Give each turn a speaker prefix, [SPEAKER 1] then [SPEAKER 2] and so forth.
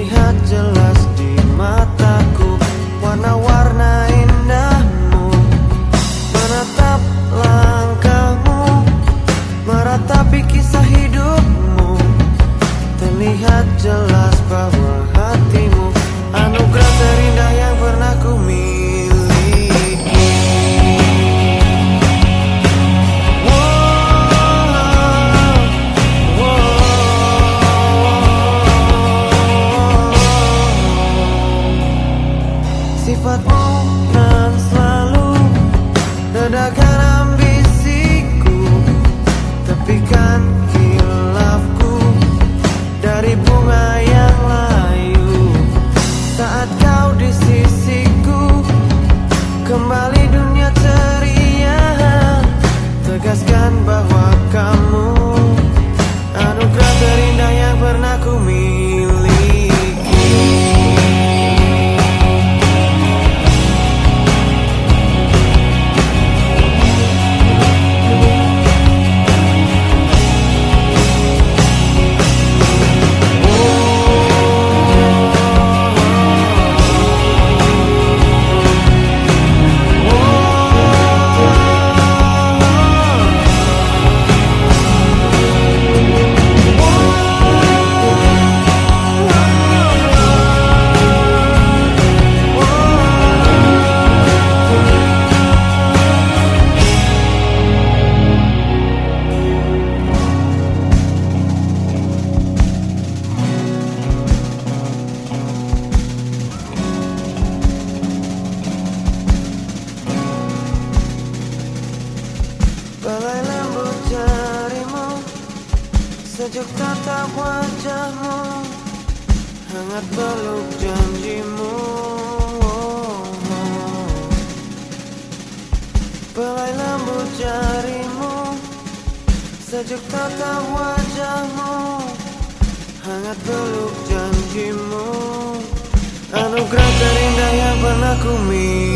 [SPEAKER 1] melihat jelas Sifatmu nan selalu Redakan ambisiku Tepikan hilafku Dari bunga yang layu. Saat kau di sisiku Kembali dunia ceria. Tegaskan bahwa Sejuk tatap wajahmu Hangat peluk janjimu. Balai lembut jarimu Sejuk tatap wajahmu Hangat peluk janjimu. Anugerah terindah yang pernah ku miliki